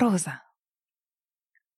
Роза.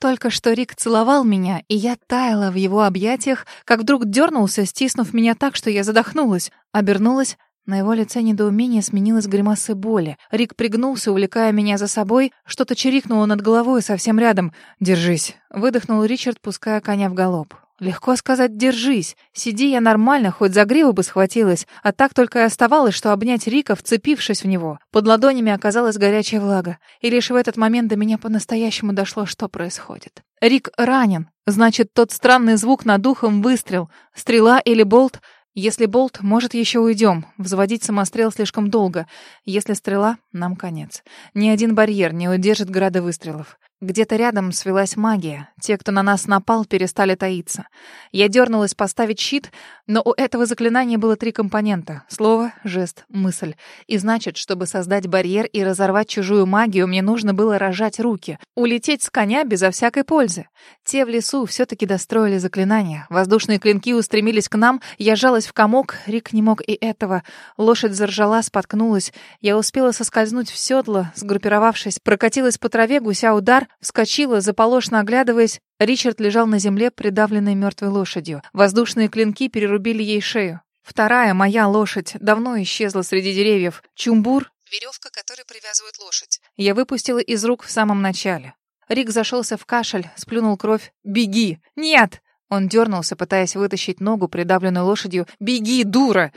Только что Рик целовал меня, и я таяла в его объятиях, как вдруг дернулся, стиснув меня так, что я задохнулась. Обернулась, на его лице недоумение сменилось гримасой боли. Рик пригнулся, увлекая меня за собой, что-то чирикнуло над головой совсем рядом. «Держись», — выдохнул Ричард, пуская коня в галоп. Легко сказать «держись». Сиди я нормально, хоть за гриву бы схватилась, а так только и оставалось, что обнять Рика, вцепившись в него. Под ладонями оказалась горячая влага. И лишь в этот момент до меня по-настоящему дошло, что происходит. Рик ранен. Значит, тот странный звук над ухом выстрел. Стрела или болт. Если болт, может, еще уйдем. Взводить самострел слишком долго. Если стрела, нам конец. Ни один барьер не удержит града выстрелов. Где-то рядом свелась магия. Те, кто на нас напал, перестали таиться. Я дернулась поставить щит, но у этого заклинания было три компонента — слово, жест, мысль. И значит, чтобы создать барьер и разорвать чужую магию, мне нужно было рожать руки. Улететь с коня безо всякой пользы. Те в лесу все-таки достроили заклинание. Воздушные клинки устремились к нам, я жалась в комок, Рик не мог и этого. Лошадь заржала, споткнулась. Я успела соскользнуть в седло, сгруппировавшись, прокатилась по траве, гуся удар, Вскочила, заполошно оглядываясь. Ричард лежал на земле, придавленный мертвой лошадью. Воздушные клинки перерубили ей шею. Вторая, моя лошадь, давно исчезла среди деревьев. Чумбур — веревка, которой привязывают лошадь. Я выпустила из рук в самом начале. Рик зашелся в кашель, сплюнул кровь. «Беги!» «Нет!» Он дернулся, пытаясь вытащить ногу, придавленную лошадью. «Беги, дура!»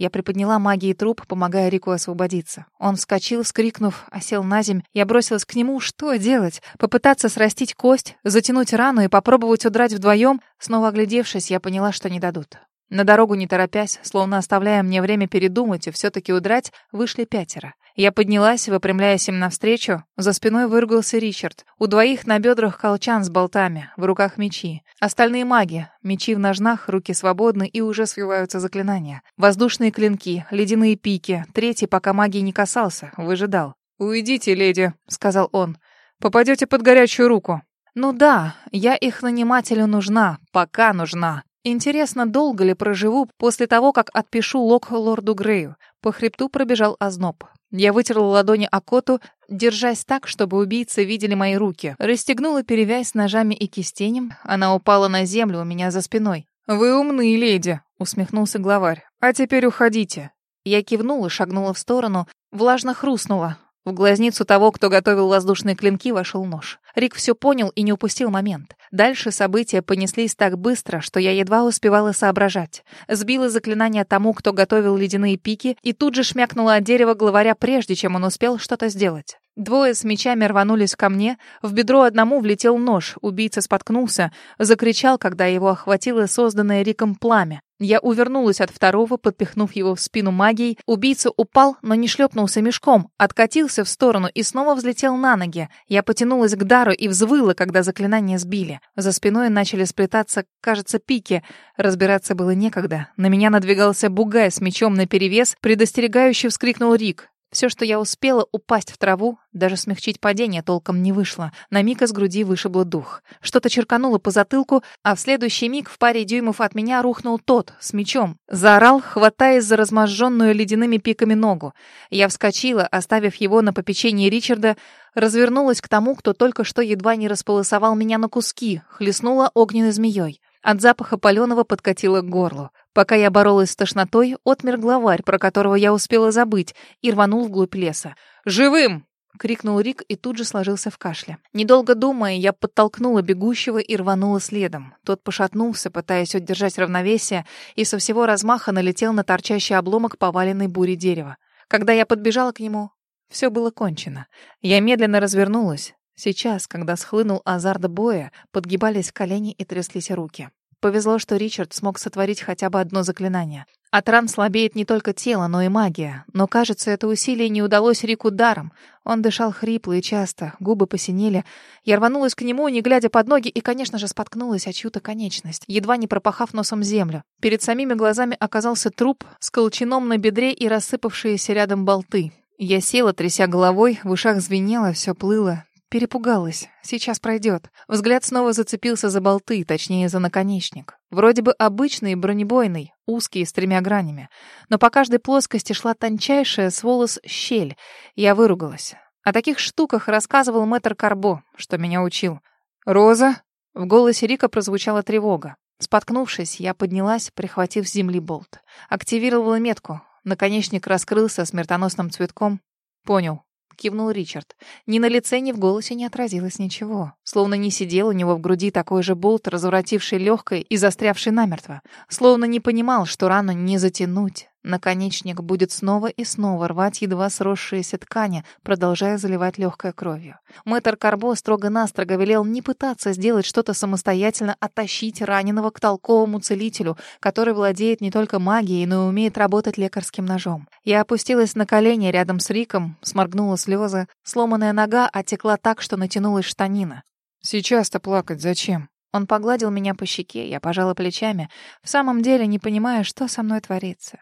Я приподняла магией труп, помогая Рику освободиться. Он вскочил, скрикнув, осел на земь. Я бросилась к нему. Что делать? Попытаться срастить кость, затянуть рану и попробовать удрать вдвоем? Снова оглядевшись, я поняла, что не дадут. На дорогу, не торопясь, словно оставляя мне время передумать и все-таки удрать, вышли пятеро. Я поднялась, выпрямляясь им навстречу. За спиной выругался Ричард. У двоих на бедрах колчан с болтами, в руках мечи. Остальные маги. Мечи в ножнах, руки свободны и уже свиваются заклинания. Воздушные клинки, ледяные пики. Третий, пока магии не касался, выжидал. «Уйдите, леди», — сказал он. «Попадете под горячую руку». «Ну да, я их нанимателю нужна, пока нужна. Интересно, долго ли проживу после того, как отпишу лог лорду Грею? По хребту пробежал озноб. Я вытерла ладони о коту, держась так, чтобы убийцы видели мои руки. Расстегнула перевязь ножами и кистенем. Она упала на землю у меня за спиной. «Вы умные, леди», — усмехнулся главарь. «А теперь уходите». Я кивнула, шагнула в сторону, влажно хрустнула. В глазницу того, кто готовил воздушные клинки, вошел нож. Рик все понял и не упустил момент. Дальше события понеслись так быстро, что я едва успевала соображать. Сбила заклинание тому, кто готовил ледяные пики, и тут же шмякнула от дерева главаря, прежде чем он успел что-то сделать. Двое с мечами рванулись ко мне. В бедро одному влетел нож. Убийца споткнулся, закричал, когда его охватило созданное Риком пламя. Я увернулась от второго, подпихнув его в спину магией. Убийца упал, но не шлепнулся мешком, откатился в сторону и снова взлетел на ноги. Я потянулась к дару и взвыла, когда заклинание сбили. За спиной начали сплетаться, кажется, пики. Разбираться было некогда. На меня надвигался бугай с мечом наперевес. Предостерегающе вскрикнул Рик. Все, что я успела, упасть в траву, даже смягчить падение толком не вышло. На миг из груди вышибло дух. Что-то черкануло по затылку, а в следующий миг в паре дюймов от меня рухнул тот, с мечом. Заорал, хватаясь за разможженную ледяными пиками ногу. Я вскочила, оставив его на попечении Ричарда, развернулась к тому, кто только что едва не располосовал меня на куски, хлестнула огненной змеей. От запаха паленого подкатило к горлу. Пока я боролась с тошнотой, отмер главарь, про которого я успела забыть, и рванул вглубь леса. «Живым!» — крикнул Рик и тут же сложился в кашле. Недолго думая, я подтолкнула бегущего и рванула следом. Тот пошатнулся, пытаясь удержать равновесие, и со всего размаха налетел на торчащий обломок поваленной бури дерева. Когда я подбежала к нему, все было кончено. Я медленно развернулась. Сейчас, когда схлынул азарт боя, подгибались колени и тряслись руки. Повезло, что Ричард смог сотворить хотя бы одно заклинание. От ран слабеет не только тело, но и магия. Но, кажется, это усилие не удалось Рику даром. Он дышал хрипло и часто, губы посинели. Я рванулась к нему, не глядя под ноги, и, конечно же, споткнулась о чью-то конечность, едва не пропахав носом землю. Перед самими глазами оказался труп с колчаном на бедре и рассыпавшиеся рядом болты. Я села, тряся головой, в ушах звенело, все плыло. Перепугалась. Сейчас пройдет. Взгляд снова зацепился за болты, точнее, за наконечник. Вроде бы обычный бронебойный, узкий, с тремя гранями. Но по каждой плоскости шла тончайшая с волос щель. Я выругалась. О таких штуках рассказывал мэтр Карбо, что меня учил. «Роза?» В голосе Рика прозвучала тревога. Споткнувшись, я поднялась, прихватив с земли болт. Активировала метку. Наконечник раскрылся смертоносным цветком. Понял кивнул Ричард. Ни на лице, ни в голосе не отразилось ничего. Словно не сидел у него в груди такой же болт, разворотивший легкой и застрявший намертво. Словно не понимал, что рану не затянуть. Наконечник будет снова и снова рвать едва сросшиеся ткани, продолжая заливать легкой кровью. Мэтр Карбо строго-настрого велел не пытаться сделать что-то самостоятельно, а тащить раненого к толковому целителю, который владеет не только магией, но и умеет работать лекарским ножом. Я опустилась на колени рядом с Риком, сморгнула слезы. Сломанная нога отекла так, что натянулась штанина. «Сейчас-то плакать зачем?» Он погладил меня по щеке, я пожала плечами, в самом деле не понимая, что со мной творится.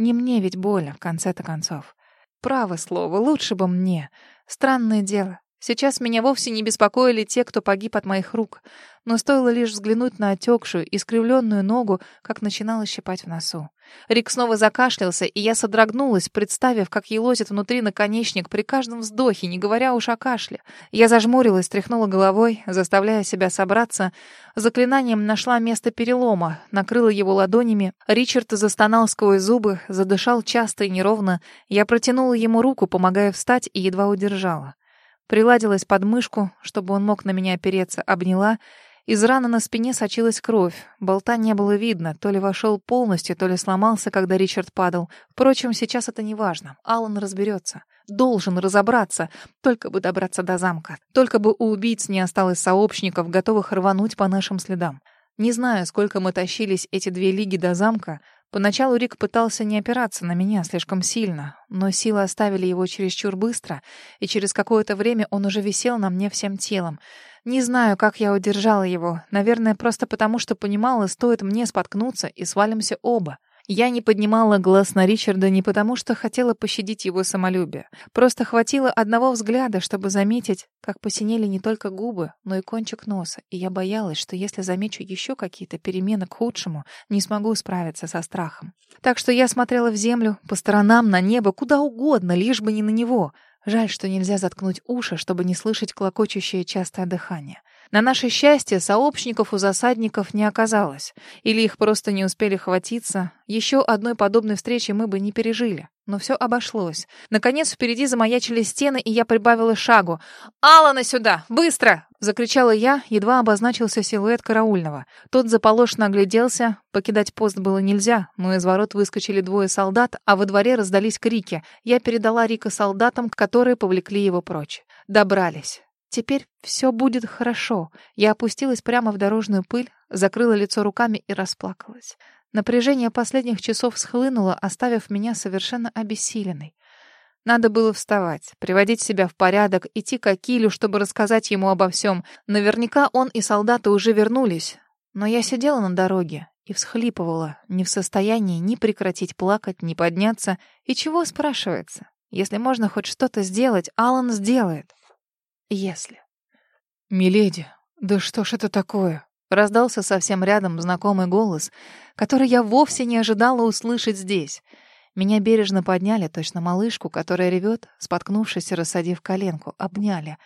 Не мне ведь больно, в конце-то концов. Право слово, лучше бы мне. Странное дело. Сейчас меня вовсе не беспокоили те, кто погиб от моих рук. Но стоило лишь взглянуть на отекшую, искривленную ногу, как начинало щипать в носу. Рик снова закашлялся, и я содрогнулась, представив, как елозит внутри наконечник при каждом вздохе, не говоря уж о кашле. Я зажмурилась, тряхнула головой, заставляя себя собраться. Заклинанием нашла место перелома, накрыла его ладонями. Ричард застонал сквозь зубы, задышал часто и неровно. Я протянула ему руку, помогая встать, и едва удержала. Приладилась под мышку, чтобы он мог на меня опереться, обняла. Из раны на спине сочилась кровь. Болта не было видно, то ли вошел полностью, то ли сломался, когда Ричард падал. Впрочем, сейчас это не важно. Алан разберется. Должен разобраться. Только бы добраться до замка. Только бы у убийц не осталось сообщников, готовых рвануть по нашим следам. Не знаю, сколько мы тащились эти две лиги до замка, Поначалу Рик пытался не опираться на меня слишком сильно, но силы оставили его чересчур быстро, и через какое-то время он уже висел на мне всем телом. Не знаю, как я удержала его. Наверное, просто потому, что понимала, стоит мне споткнуться, и свалимся оба. Я не поднимала глаз на Ричарда не потому, что хотела пощадить его самолюбие. Просто хватило одного взгляда, чтобы заметить, как посинели не только губы, но и кончик носа. И я боялась, что если замечу еще какие-то перемены к худшему, не смогу справиться со страхом. Так что я смотрела в землю, по сторонам, на небо, куда угодно, лишь бы не на него. Жаль, что нельзя заткнуть уши, чтобы не слышать клокочущее частое дыхание. На наше счастье, сообщников у засадников не оказалось. Или их просто не успели хватиться. Еще одной подобной встречи мы бы не пережили. Но все обошлось. Наконец впереди замаячили стены, и я прибавила шагу. «Алана сюда! Быстро!» — закричала я, едва обозначился силуэт караульного. Тот заполошно огляделся. Покидать пост было нельзя, но из ворот выскочили двое солдат, а во дворе раздались крики. Я передала Рика солдатам, которые повлекли его прочь. Добрались. Теперь все будет хорошо. Я опустилась прямо в дорожную пыль, закрыла лицо руками и расплакалась. Напряжение последних часов схлынуло, оставив меня совершенно обессиленной. Надо было вставать, приводить себя в порядок, идти к Акилю, чтобы рассказать ему обо всем. Наверняка он и солдаты уже вернулись. Но я сидела на дороге и всхлипывала, не в состоянии ни прекратить плакать, ни подняться. И чего спрашивается? Если можно хоть что-то сделать, Алан сделает. Если. «Миледи, да что ж это такое?» Раздался совсем рядом знакомый голос, который я вовсе не ожидала услышать здесь. Меня бережно подняли, точно малышку, которая ревет, споткнувшись и рассадив коленку, обняли.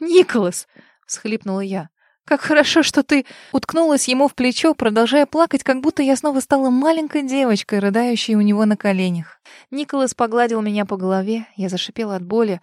«Николас!» — всхлипнула я. «Как хорошо, что ты...» Уткнулась ему в плечо, продолжая плакать, как будто я снова стала маленькой девочкой, рыдающей у него на коленях. Николас погладил меня по голове, я зашипела от боли.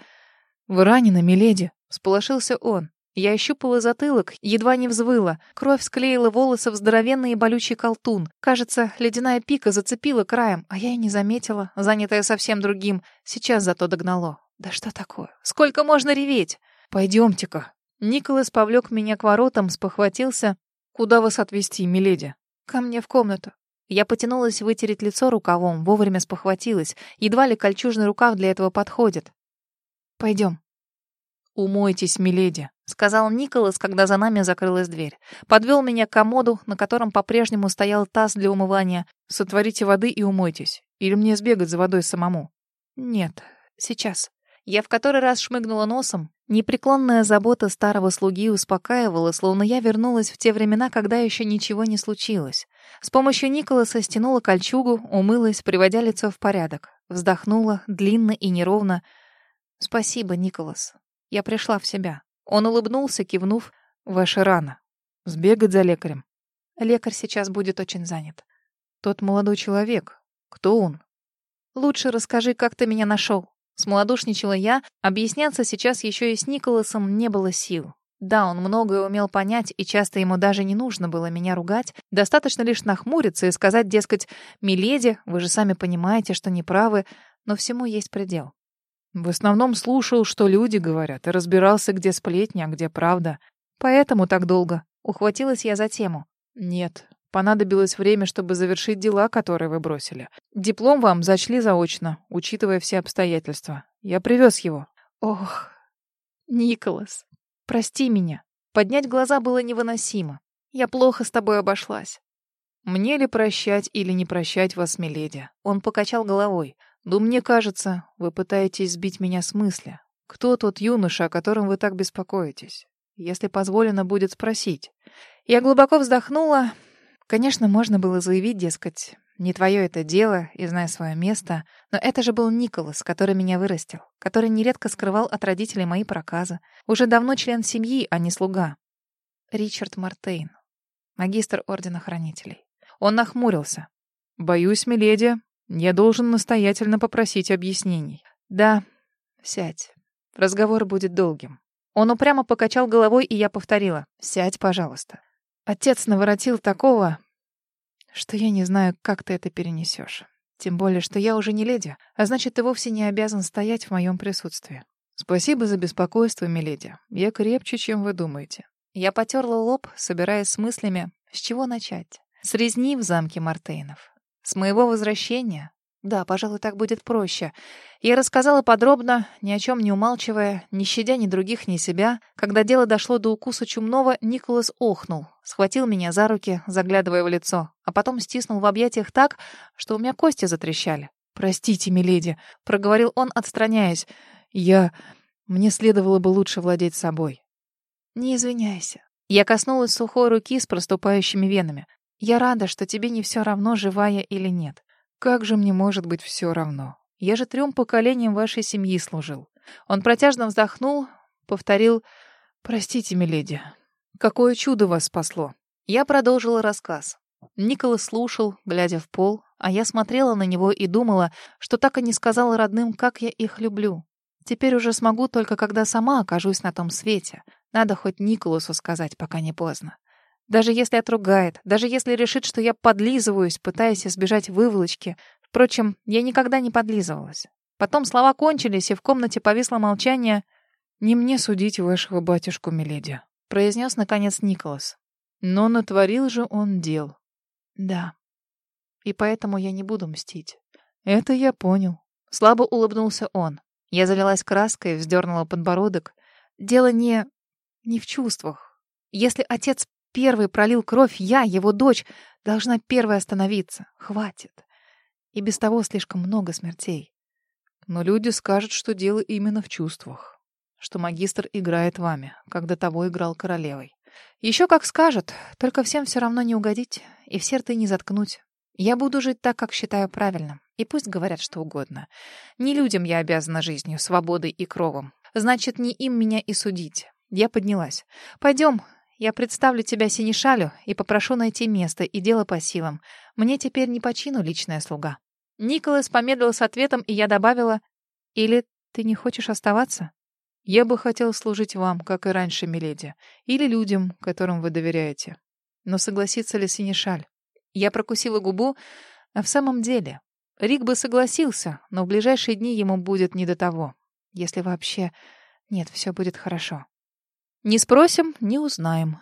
«Вы ранены, миледи?» Сполошился он. Я ощупала затылок, едва не взвыла. Кровь склеила волосы в здоровенный и болючий колтун. Кажется, ледяная пика зацепила краем, а я и не заметила, занятая совсем другим. Сейчас зато догнало. Да что такое? Сколько можно реветь? Пойдемте-ка. Николас повлек меня к воротам, спохватился. Куда вас отвезти, миледи? Ко мне в комнату. Я потянулась вытереть лицо рукавом, вовремя спохватилась. Едва ли кольчужный рукав для этого подходит. Пойдем. «Умойтесь, миледи», — сказал Николас, когда за нами закрылась дверь. Подвел меня к комоду, на котором по-прежнему стоял таз для умывания. «Сотворите воды и умойтесь. Или мне сбегать за водой самому?» «Нет, сейчас». Я в который раз шмыгнула носом. Непреклонная забота старого слуги успокаивала, словно я вернулась в те времена, когда еще ничего не случилось. С помощью Николаса стянула кольчугу, умылась, приводя лицо в порядок. Вздохнула, длинно и неровно. Спасибо, Николас. Я пришла в себя. Он улыбнулся, кивнув. Ваша рана. Сбегать за лекарем. Лекарь сейчас будет очень занят. Тот молодой человек. Кто он? Лучше расскажи, как ты меня нашел. Смолодушничала я. Объясняться сейчас еще и с Николасом не было сил. Да, он многое умел понять, и часто ему даже не нужно было меня ругать. Достаточно лишь нахмуриться и сказать, дескать, «Миледи, вы же сами понимаете, что неправы, но всему есть предел». В основном слушал, что люди говорят, и разбирался, где сплетня, а где правда. Поэтому так долго. Ухватилась я за тему. Нет, понадобилось время, чтобы завершить дела, которые вы бросили. Диплом вам зачли заочно, учитывая все обстоятельства. Я привез его. Ох, Николас, прости меня. Поднять глаза было невыносимо. Я плохо с тобой обошлась. Мне ли прощать или не прощать вас, миледи? Он покачал головой. Но мне кажется, вы пытаетесь сбить меня с мысли. Кто тот юноша, о котором вы так беспокоитесь? Если позволено будет спросить. Я глубоко вздохнула. Конечно, можно было заявить, дескать, не твое это дело, и знай свое место. Но это же был Николас, который меня вырастил, который нередко скрывал от родителей мои проказы. Уже давно член семьи, а не слуга. Ричард Мартейн, магистр Ордена Хранителей. Он нахмурился. «Боюсь, миледи, я должен настоятельно попросить объяснений. Да, сядь. Разговор будет долгим. Он упрямо покачал головой, и я повторила. Сядь, пожалуйста. Отец наворотил такого, что я не знаю, как ты это перенесешь. Тем более, что я уже не леди, а значит, ты вовсе не обязан стоять в моем присутствии. Спасибо за беспокойство, миледи. Я крепче, чем вы думаете. Я потерла лоб, собираясь с мыслями, с чего начать. С резни в замке Мартейнов. С моего возвращения? Да, пожалуй, так будет проще. Я рассказала подробно, ни о чем не умалчивая, не щадя ни других, ни себя. Когда дело дошло до укуса чумного, Николас охнул, схватил меня за руки, заглядывая в лицо, а потом стиснул в объятиях так, что у меня кости затрещали. «Простите, миледи», — проговорил он, отстраняясь. «Я... Мне следовало бы лучше владеть собой». «Не извиняйся». Я коснулась сухой руки с проступающими венами. Я рада, что тебе не все равно, живая или нет. Как же мне может быть все равно? Я же трем поколениям вашей семьи служил. Он протяжно вздохнул, повторил «Простите, миледи, какое чудо вас спасло». Я продолжила рассказ. Николас слушал, глядя в пол, а я смотрела на него и думала, что так и не сказала родным, как я их люблю. Теперь уже смогу только когда сама окажусь на том свете. Надо хоть Николасу сказать, пока не поздно. Даже если отругает, даже если решит, что я подлизываюсь, пытаясь избежать выволочки. Впрочем, я никогда не подлизывалась. Потом слова кончились, и в комнате повисло молчание. «Не мне судить вашего батюшку, миледи», — произнес, наконец, Николас. «Но натворил же он дел». «Да. И поэтому я не буду мстить». «Это я понял». Слабо улыбнулся он. Я залилась краской, вздернула подбородок. «Дело не... не в чувствах. Если отец первый пролил кровь, я, его дочь, должна первой остановиться. Хватит. И без того слишком много смертей. Но люди скажут, что дело именно в чувствах. Что магистр играет вами, как до того играл королевой. Еще как скажут, только всем все равно не угодить и все рты не заткнуть. Я буду жить так, как считаю правильным. И пусть говорят что угодно. Не людям я обязана жизнью, свободой и кровом. Значит, не им меня и судить. Я поднялась. Пойдем, я представлю тебя Синишалю и попрошу найти место и дело по силам. Мне теперь не по чину личная слуга». Николас помедлил с ответом, и я добавила, «Или ты не хочешь оставаться?» «Я бы хотел служить вам, как и раньше, миледи, или людям, которым вы доверяете. Но согласится ли Синишаль?» Я прокусила губу. А в самом деле, Рик бы согласился, но в ближайшие дни ему будет не до того. Если вообще... Нет, все будет хорошо. Не спросим, не узнаем.